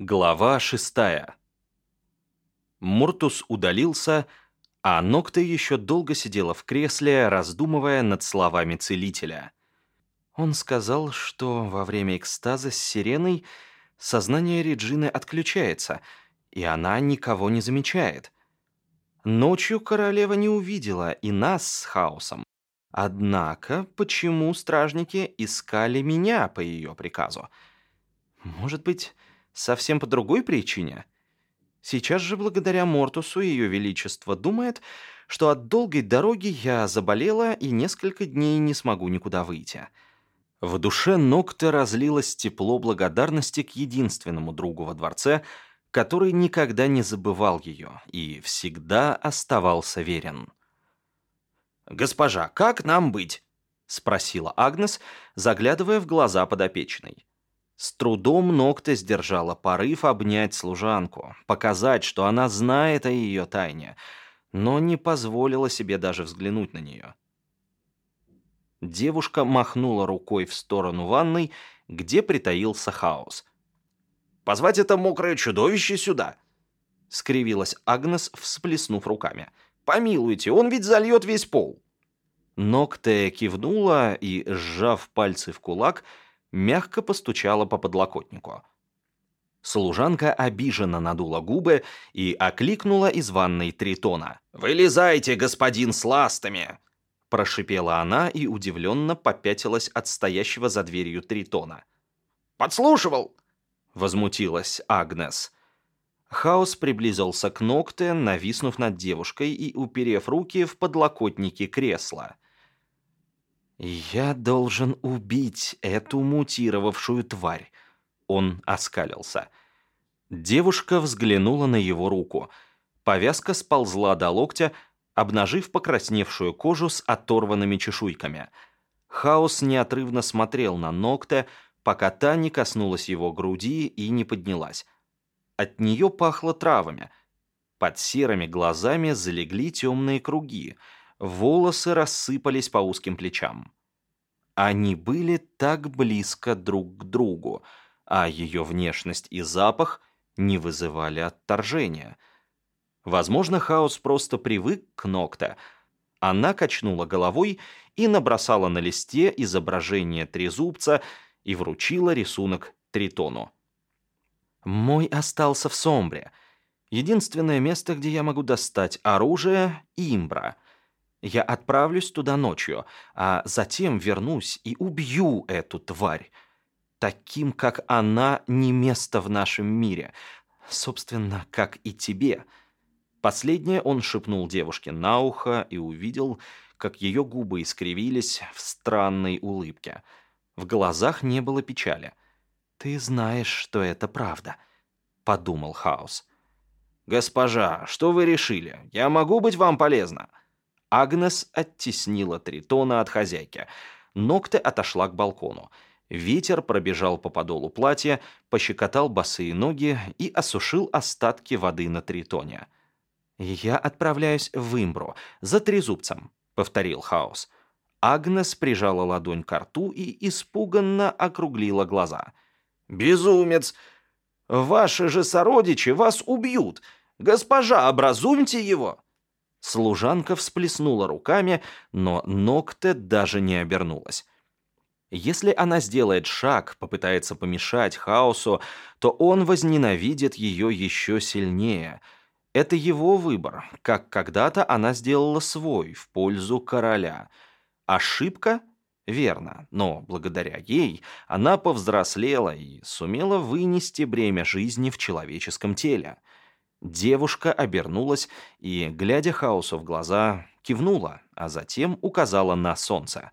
Глава шестая. Муртус удалился, а Нокта еще долго сидела в кресле, раздумывая над словами целителя. Он сказал, что во время экстаза с сиреной сознание Реджины отключается, и она никого не замечает. Ночью королева не увидела и нас с хаосом. Однако, почему стражники искали меня по ее приказу? Может быть, совсем по другой причине? Сейчас же благодаря Мортусу Ее Величество думает, что от долгой дороги я заболела и несколько дней не смогу никуда выйти. В душе Нокта разлилось тепло благодарности к единственному другу во дворце — который никогда не забывал ее и всегда оставался верен. «Госпожа, как нам быть?» — спросила Агнес, заглядывая в глаза подопечной. С трудом Ногта сдержала порыв обнять служанку, показать, что она знает о ее тайне, но не позволила себе даже взглянуть на нее. Девушка махнула рукой в сторону ванной, где притаился хаос — Позвать это мокрое чудовище сюда!» — скривилась Агнес, всплеснув руками. «Помилуйте, он ведь зальет весь пол!» Ногтая кивнула и, сжав пальцы в кулак, мягко постучала по подлокотнику. Служанка обиженно надула губы и окликнула из ванной Тритона. «Вылезайте, господин с ластами!» Прошипела она и удивленно попятилась от стоящего за дверью Тритона. «Подслушивал!» — возмутилась Агнес. Хаос приблизился к Нокте, нависнув над девушкой и уперев руки в подлокотники кресла. «Я должен убить эту мутировавшую тварь», — он оскалился. Девушка взглянула на его руку. Повязка сползла до локтя, обнажив покрасневшую кожу с оторванными чешуйками. Хаос неотрывно смотрел на Нокте, пока та не коснулась его груди и не поднялась. От нее пахло травами. Под серыми глазами залегли темные круги, волосы рассыпались по узким плечам. Они были так близко друг к другу, а ее внешность и запах не вызывали отторжения. Возможно, Хаос просто привык к Нокта. Она качнула головой и набросала на листе изображение трезубца — и вручила рисунок Тритону. «Мой остался в Сомбре. Единственное место, где я могу достать оружие — Имбра. Я отправлюсь туда ночью, а затем вернусь и убью эту тварь. Таким, как она, не место в нашем мире. Собственно, как и тебе». Последнее он шепнул девушке на ухо и увидел, как ее губы искривились в странной улыбке — в глазах не было печали. «Ты знаешь, что это правда», — подумал Хаус. «Госпожа, что вы решили? Я могу быть вам полезна?» Агнес оттеснила Тритона от хозяйки. Ногте отошла к балкону. Ветер пробежал по подолу платья, пощекотал босые ноги и осушил остатки воды на Тритоне. «Я отправляюсь в Имбру, за трезубцем», — повторил Хаус. Агнес прижала ладонь к рту и испуганно округлила глаза. «Безумец! Ваши же сородичи вас убьют! Госпожа, образумьте его!» Служанка всплеснула руками, но Нокте даже не обернулась. Если она сделает шаг, попытается помешать хаосу, то он возненавидит ее еще сильнее. Это его выбор, как когда-то она сделала свой в пользу короля — Ошибка? Верно, но благодаря ей она повзрослела и сумела вынести бремя жизни в человеческом теле. Девушка обернулась и, глядя хаосу в глаза, кивнула, а затем указала на солнце.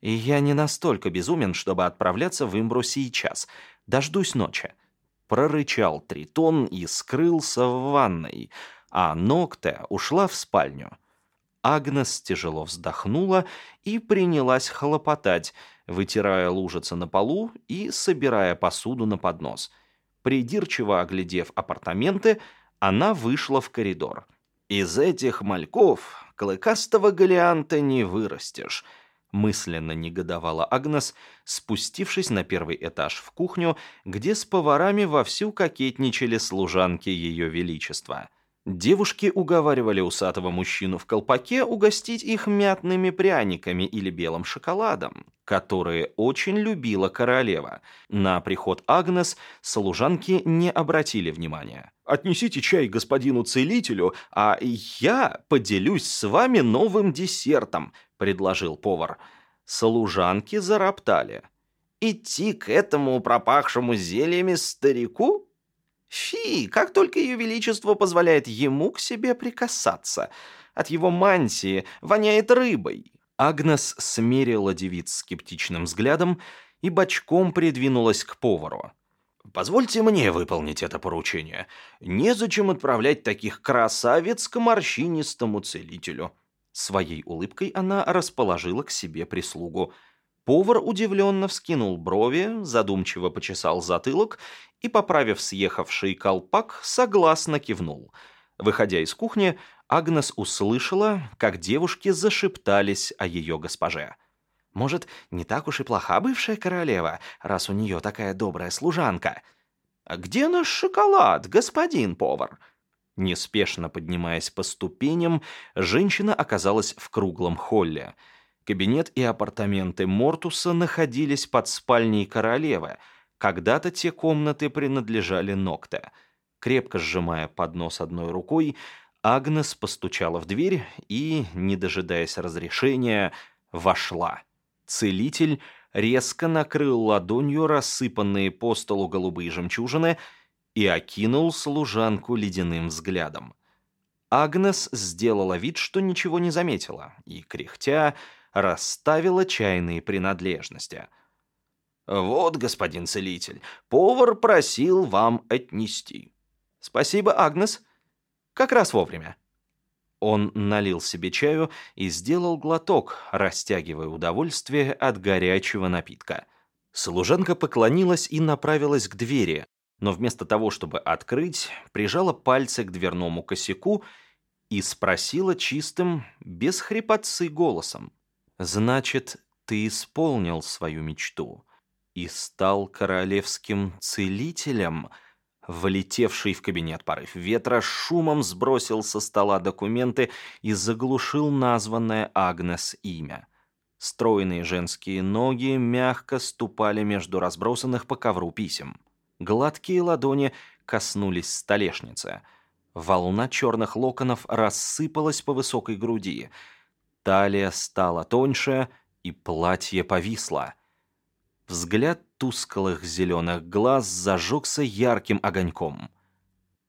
«И я не настолько безумен, чтобы отправляться в Имбру сейчас. Дождусь ночи». Прорычал Тритон и скрылся в ванной, а Нокте ушла в спальню. Агнес тяжело вздохнула и принялась хлопотать, вытирая лужицы на полу и собирая посуду на поднос. Придирчиво оглядев апартаменты, она вышла в коридор. «Из этих мальков клыкастого галианта не вырастешь», мысленно негодовала Агнес, спустившись на первый этаж в кухню, где с поварами вовсю кокетничали служанки Ее Величества. Девушки уговаривали усатого мужчину в колпаке угостить их мятными пряниками или белым шоколадом, которые очень любила королева. На приход Агнес служанки не обратили внимания. «Отнесите чай господину целителю, а я поделюсь с вами новым десертом», — предложил повар. Служанки зароптали. «Идти к этому пропахшему зельями старику?» Фи, как только ее величество позволяет ему к себе прикасаться. От его мантии воняет рыбой. Агнес смерила девиц скептичным взглядом и бочком придвинулась к повару. «Позвольте мне выполнить это поручение. Незачем отправлять таких красавиц к морщинистому целителю». Своей улыбкой она расположила к себе прислугу. Повар удивленно вскинул брови, задумчиво почесал затылок и, поправив съехавший колпак, согласно кивнул. Выходя из кухни, Агнес услышала, как девушки зашептались о ее госпоже. «Может, не так уж и плоха бывшая королева, раз у нее такая добрая служанка?» «Где наш шоколад, господин повар?» Неспешно поднимаясь по ступеням, женщина оказалась в круглом холле. Кабинет и апартаменты Мортуса находились под спальней королевы — когда-то те комнаты принадлежали Нокте. Крепко сжимая поднос одной рукой, Агнес постучала в дверь и, не дожидаясь разрешения, вошла. Целитель резко накрыл ладонью рассыпанные по столу голубые жемчужины и окинул служанку ледяным взглядом. Агнес сделала вид, что ничего не заметила, и, кряхтя, расставила чайные принадлежности — «Вот, господин целитель, повар просил вам отнести». «Спасибо, Агнес. Как раз вовремя». Он налил себе чаю и сделал глоток, растягивая удовольствие от горячего напитка. Служанка поклонилась и направилась к двери, но вместо того, чтобы открыть, прижала пальцы к дверному косяку и спросила чистым, без хрипотцы голосом. «Значит, ты исполнил свою мечту?» и стал королевским целителем. Влетевший в кабинет порыв ветра шумом сбросил со стола документы и заглушил названное Агнес имя. Стройные женские ноги мягко ступали между разбросанных по ковру писем. Гладкие ладони коснулись столешницы. Волна черных локонов рассыпалась по высокой груди. Талия стала тоньше, и платье повисло — Взгляд тусклых зеленых глаз зажегся ярким огоньком,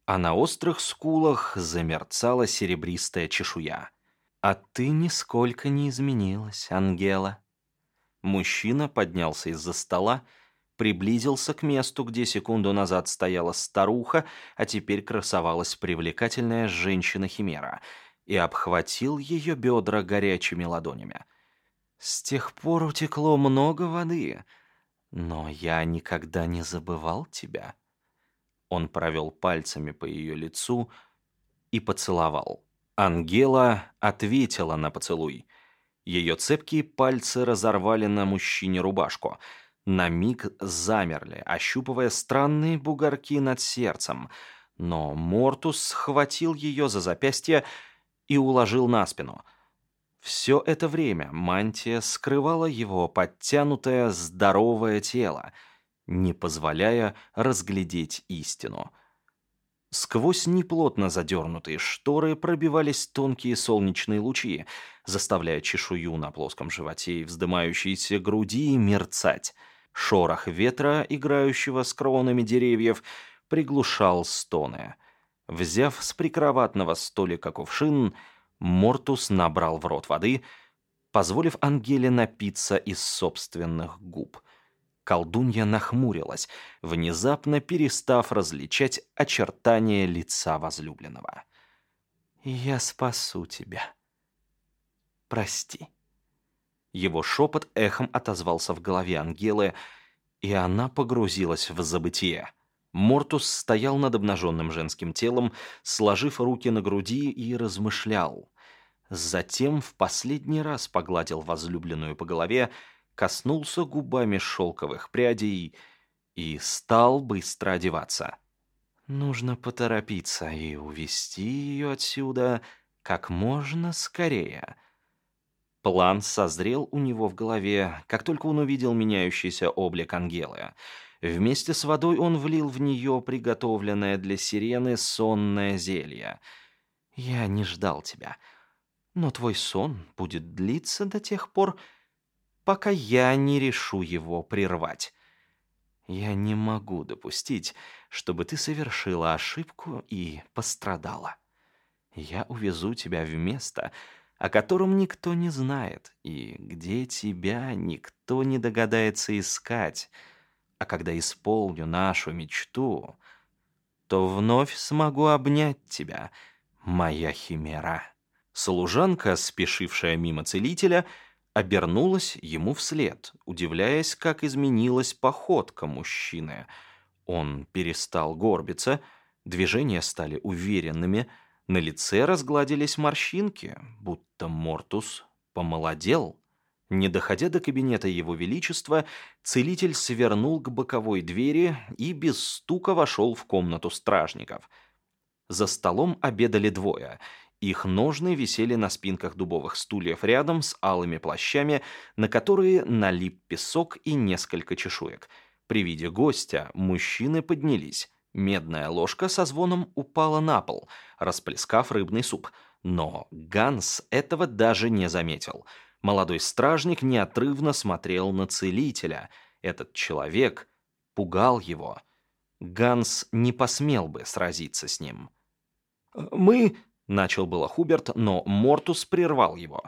а на острых скулах замерцала серебристая чешуя. «А ты нисколько не изменилась, Ангела». Мужчина поднялся из-за стола, приблизился к месту, где секунду назад стояла старуха, а теперь красовалась привлекательная женщина-химера, и обхватил ее бедра горячими ладонями. «С тех пор утекло много воды», но я никогда не забывал тебя. Он провел пальцами по ее лицу и поцеловал. Ангела ответила на поцелуй. Ее цепкие пальцы разорвали на мужчине рубашку. На миг замерли, ощупывая странные бугорки над сердцем. Но Мортус схватил ее за запястье и уложил на спину — все это время мантия скрывала его подтянутое здоровое тело, не позволяя разглядеть истину. Сквозь неплотно задернутые шторы пробивались тонкие солнечные лучи, заставляя чешую на плоском животе и вздымающейся груди мерцать. Шорох ветра, играющего с кронами деревьев, приглушал стоны. Взяв с прикроватного столика кувшин, Мортус набрал в рот воды, позволив Ангеле напиться из собственных губ. Колдунья нахмурилась, внезапно перестав различать очертания лица возлюбленного. «Я спасу тебя. Прости». Его шепот эхом отозвался в голове Ангелы, и она погрузилась в забытие. Мортус стоял над обнаженным женским телом, сложив руки на груди и размышлял. Затем в последний раз погладил возлюбленную по голове, коснулся губами шелковых прядей и стал быстро одеваться. Нужно поторопиться и увести ее отсюда как можно скорее. План созрел у него в голове, как только он увидел меняющийся облик Ангелы. Вместе с водой он влил в нее приготовленное для сирены сонное зелье. «Я не ждал тебя, но твой сон будет длиться до тех пор, пока я не решу его прервать. Я не могу допустить, чтобы ты совершила ошибку и пострадала. Я увезу тебя в место, о котором никто не знает, и где тебя никто не догадается искать. А когда исполню нашу мечту, то вновь смогу обнять тебя, моя химера». Служанка, спешившая мимо целителя, обернулась ему вслед, удивляясь, как изменилась походка мужчины — он перестал горбиться, движения стали уверенными, на лице разгладились морщинки, будто Мортус помолодел. Не доходя до кабинета Его Величества, целитель свернул к боковой двери и без стука вошел в комнату стражников. За столом обедали двое. Их ножны висели на спинках дубовых стульев рядом с алыми плащами, на которые налип песок и несколько чешуек — при виде гостя мужчины поднялись. Медная ложка со звоном упала на пол, расплескав рыбный суп. Но Ганс этого даже не заметил. Молодой стражник неотрывно смотрел на целителя. Этот человек пугал его. Ганс не посмел бы сразиться с ним. «Мы...» — начал было Хуберт, но Мортус прервал его.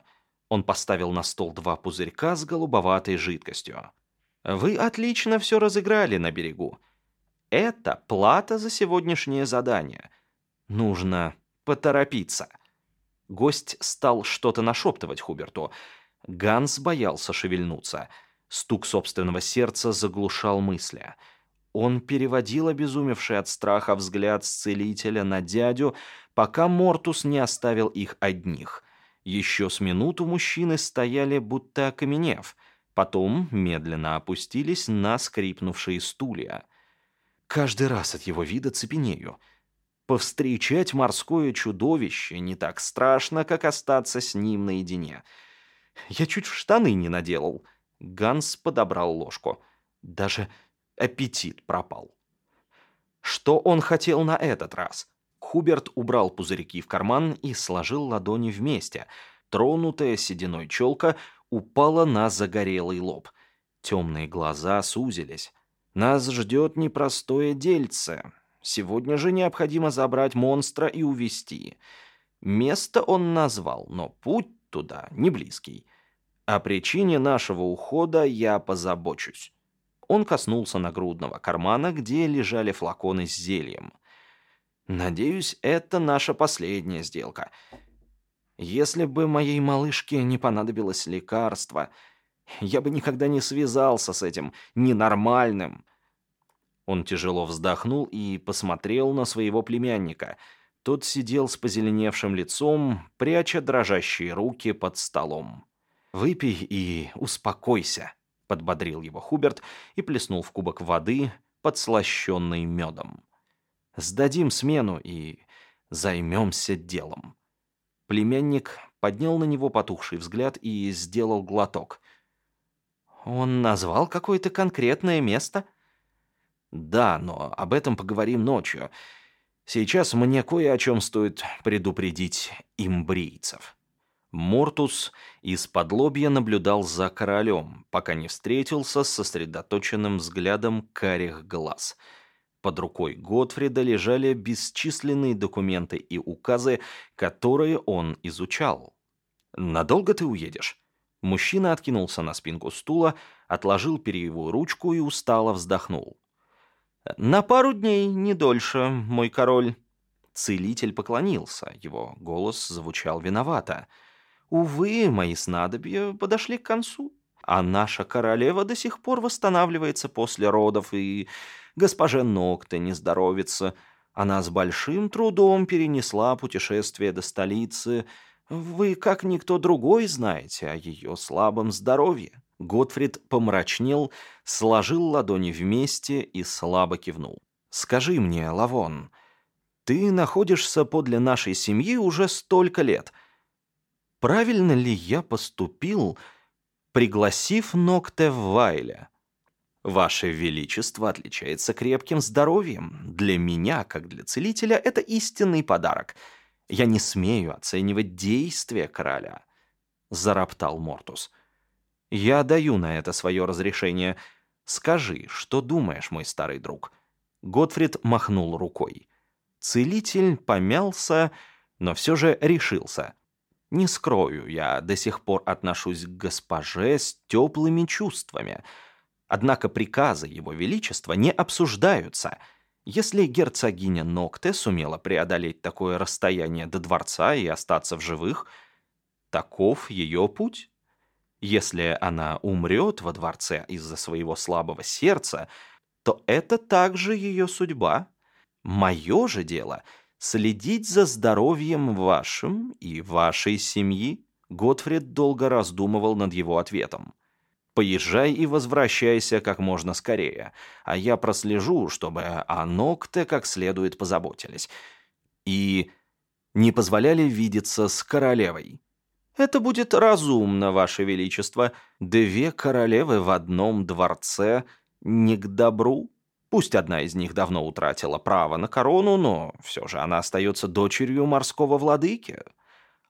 Он поставил на стол два пузырька с голубоватой жидкостью. Вы отлично все разыграли на берегу. Это плата за сегодняшнее задание. Нужно поторопиться. Гость стал что-то нашептывать Хуберту. Ганс боялся шевельнуться. Стук собственного сердца заглушал мысли. Он переводил обезумевший от страха взгляд с целителя на дядю, пока Мортус не оставил их одних. Еще с минуту мужчины стояли, будто окаменев — Потом медленно опустились на скрипнувшие стулья. Каждый раз от его вида цепенею. Повстречать морское чудовище не так страшно, как остаться с ним наедине. Я чуть в штаны не наделал. Ганс подобрал ложку. Даже аппетит пропал. Что он хотел на этот раз? Хуберт убрал пузырьки в карман и сложил ладони вместе. Тронутая сединой челка упала на загорелый лоб. Темные глаза сузились. Нас ждет непростое дельце. Сегодня же необходимо забрать монстра и увести. Место он назвал, но путь туда не близкий. О причине нашего ухода я позабочусь. Он коснулся нагрудного кармана, где лежали флаконы с зельем. Надеюсь, это наша последняя сделка. Если бы моей малышке не понадобилось лекарство, я бы никогда не связался с этим ненормальным. Он тяжело вздохнул и посмотрел на своего племянника. Тот сидел с позеленевшим лицом, пряча дрожащие руки под столом. «Выпей и успокойся», — подбодрил его Хуберт и плеснул в кубок воды, подслащенный медом. «Сдадим смену и займемся делом». Племянник поднял на него потухший взгляд и сделал глоток. «Он назвал какое-то конкретное место?» «Да, но об этом поговорим ночью. Сейчас мне кое о чем стоит предупредить имбрийцев». Мортус из-под лобья наблюдал за королем, пока не встретился с сосредоточенным взглядом карих глаз — под рукой Готфрида лежали бесчисленные документы и указы, которые он изучал. «Надолго ты уедешь?» Мужчина откинулся на спинку стула, отложил перьевую ручку и устало вздохнул. «На пару дней, не дольше, мой король». Целитель поклонился, его голос звучал виновато. «Увы, мои снадобья подошли к концу, а наша королева до сих пор восстанавливается после родов и госпоже Ногте не здоровится. Она с большим трудом перенесла путешествие до столицы. Вы, как никто другой, знаете о ее слабом здоровье». Готфрид помрачнел, сложил ладони вместе и слабо кивнул. «Скажи мне, Лавон, ты находишься подле нашей семьи уже столько лет. Правильно ли я поступил, пригласив Нокте в Вайле?» Ваше Величество отличается крепким здоровьем. Для меня, как для целителя, это истинный подарок. Я не смею оценивать действия короля», — зароптал Мортус. «Я даю на это свое разрешение. Скажи, что думаешь, мой старый друг?» Готфрид махнул рукой. Целитель помялся, но все же решился. «Не скрою, я до сих пор отношусь к госпоже с теплыми чувствами». Однако приказы Его Величества не обсуждаются. Если герцогиня Нокте сумела преодолеть такое расстояние до дворца и остаться в живых, таков ее путь. Если она умрет во дворце из-за своего слабого сердца, то это также ее судьба. Мое же дело — следить за здоровьем вашим и вашей семьи. Готфрид долго раздумывал над его ответом. Поезжай и возвращайся как можно скорее, а я прослежу, чтобы о Нокте как следует позаботились. И не позволяли видеться с королевой. Это будет разумно, Ваше Величество. Две королевы в одном дворце не к добру. Пусть одна из них давно утратила право на корону, но все же она остается дочерью морского владыки.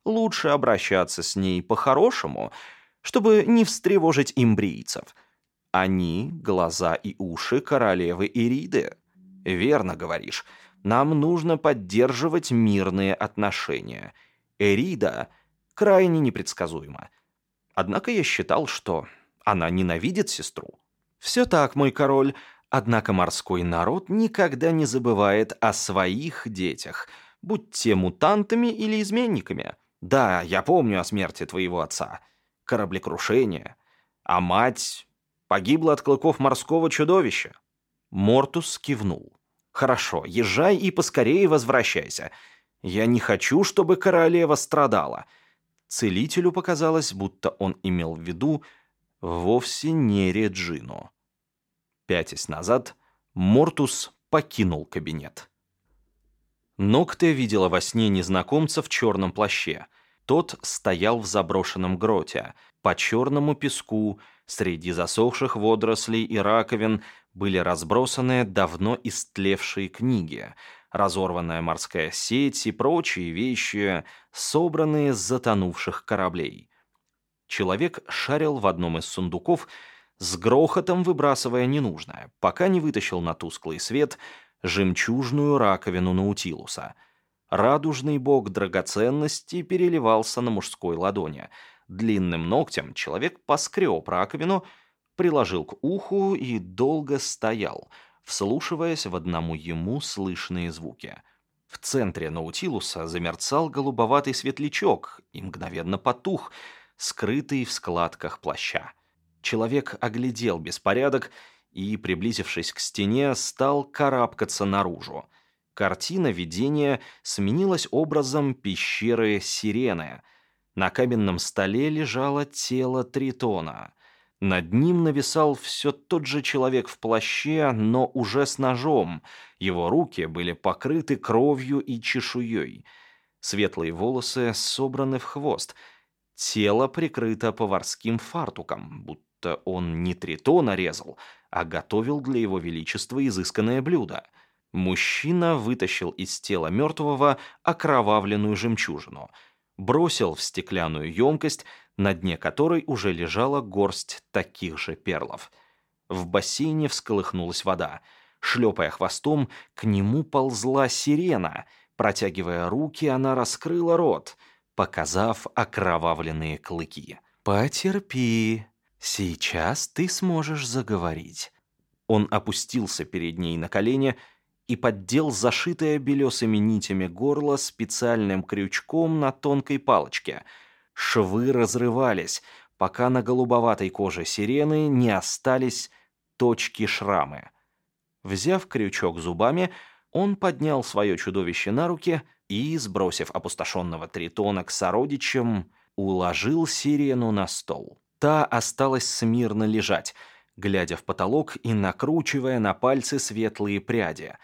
Лучше обращаться с ней по-хорошему — чтобы не встревожить имбрийцев. Они — глаза и уши королевы Ириды. Верно говоришь. Нам нужно поддерживать мирные отношения. Эрида крайне непредсказуема. Однако я считал, что она ненавидит сестру. Все так, мой король, однако морской народ никогда не забывает о своих детях, будь те мутантами или изменниками. Да, я помню о смерти твоего отца кораблекрушение, а мать погибла от клыков морского чудовища. Мортус кивнул. «Хорошо, езжай и поскорее возвращайся. Я не хочу, чтобы королева страдала». Целителю показалось, будто он имел в виду вовсе не Реджину. Пятясь назад, Мортус покинул кабинет. Нокте видела во сне незнакомца в черном плаще — тот стоял в заброшенном гроте. По черному песку, среди засохших водорослей и раковин, были разбросаны давно истлевшие книги, разорванная морская сеть и прочие вещи, собранные с затонувших кораблей. Человек шарил в одном из сундуков, с грохотом выбрасывая ненужное, пока не вытащил на тусклый свет жемчужную раковину Наутилуса — Радужный бог драгоценности переливался на мужской ладони. Длинным ногтем человек поскреб раковину, приложил к уху и долго стоял, вслушиваясь в одному ему слышные звуки. В центре Наутилуса замерцал голубоватый светлячок и мгновенно потух, скрытый в складках плаща. Человек оглядел беспорядок и, приблизившись к стене, стал карабкаться наружу. Картина видения сменилась образом пещеры сирены. На каменном столе лежало тело Тритона. Над ним нависал все тот же человек в плаще, но уже с ножом. Его руки были покрыты кровью и чешуей. Светлые волосы собраны в хвост. Тело прикрыто поварским фартуком, будто он не Тритона резал, а готовил для его величества изысканное блюдо — Мужчина вытащил из тела мертвого окровавленную жемчужину, бросил в стеклянную емкость, на дне которой уже лежала горсть таких же перлов. В бассейне всколыхнулась вода. Шлепая хвостом, к нему ползла сирена. Протягивая руки, она раскрыла рот, показав окровавленные клыки. «Потерпи, сейчас ты сможешь заговорить». Он опустился перед ней на колени и поддел зашитое белесыми нитями горло специальным крючком на тонкой палочке. Швы разрывались, пока на голубоватой коже сирены не остались точки-шрамы. Взяв крючок зубами, он поднял свое чудовище на руки, и, сбросив опустошенного тритона к сородичам, уложил сирену на стол. Та осталась смирно лежать, глядя в потолок и накручивая на пальцы светлые пряди.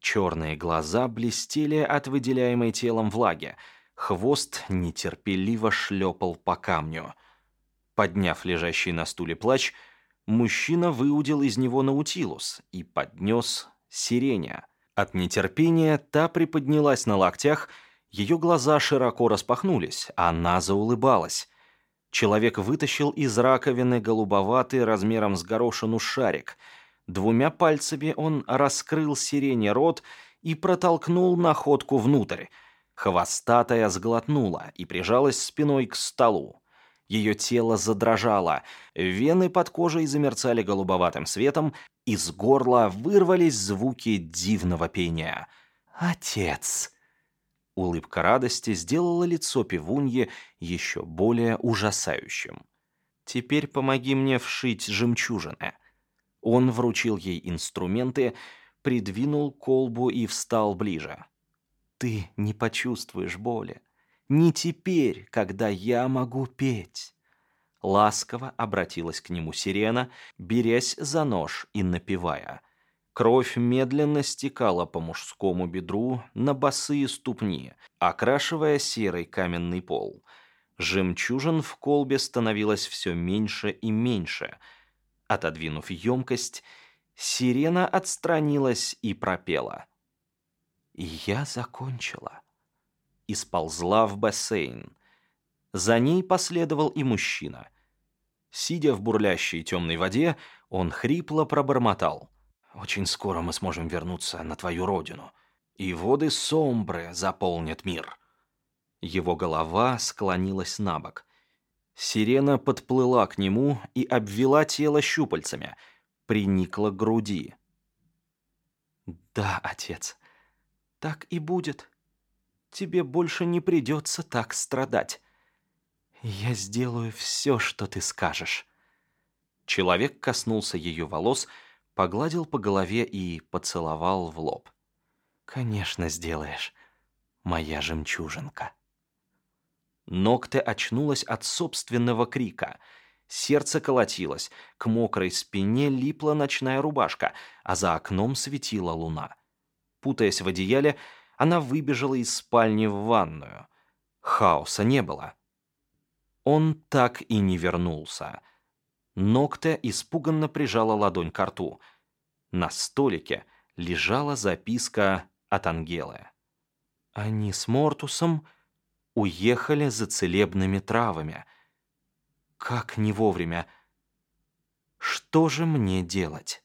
Черные глаза блестели от выделяемой телом влаги, хвост нетерпеливо шлепал по камню. Подняв лежащий на стуле плач, мужчина выудил из него наутилус и поднес сиреня. От нетерпения та приподнялась на локтях, ее глаза широко распахнулись, она заулыбалась. Человек вытащил из раковины голубоватый размером с горошину шарик. Двумя пальцами он раскрыл сирене рот и протолкнул находку внутрь. Хвостатая сглотнула и прижалась спиной к столу. Ее тело задрожало, вены под кожей замерцали голубоватым светом, из горла вырвались звуки дивного пения. «Отец!» Улыбка радости сделала лицо пивуньи еще более ужасающим. «Теперь помоги мне вшить жемчужины». Он вручил ей инструменты, придвинул колбу и встал ближе. «Ты не почувствуешь боли. Не теперь, когда я могу петь». Ласково обратилась к нему сирена, берясь за нож и напевая — Кровь медленно стекала по мужскому бедру на босые ступни, окрашивая серый каменный пол. Жемчужин в колбе становилось все меньше и меньше. Отодвинув емкость, сирена отстранилась и пропела. «И я закончила». И сползла в бассейн. За ней последовал и мужчина. Сидя в бурлящей темной воде, он хрипло пробормотал — очень скоро мы сможем вернуться на твою родину, и воды Сомбры заполнят мир». Его голова склонилась на бок. Сирена подплыла к нему и обвела тело щупальцами, приникла к груди. «Да, отец, так и будет. Тебе больше не придется так страдать. Я сделаю все, что ты скажешь». Человек коснулся ее волос, погладил по голове и поцеловал в лоб. «Конечно, сделаешь, моя жемчужинка». Ногте очнулась от собственного крика. Сердце колотилось, к мокрой спине липла ночная рубашка, а за окном светила луна. Путаясь в одеяле, она выбежала из спальни в ванную. Хаоса не было. Он так и не вернулся. Ногте испуганно прижала ладонь к рту. На столике лежала записка от Ангелы. Они с Мортусом уехали за целебными травами. Как не вовремя. Что же мне делать?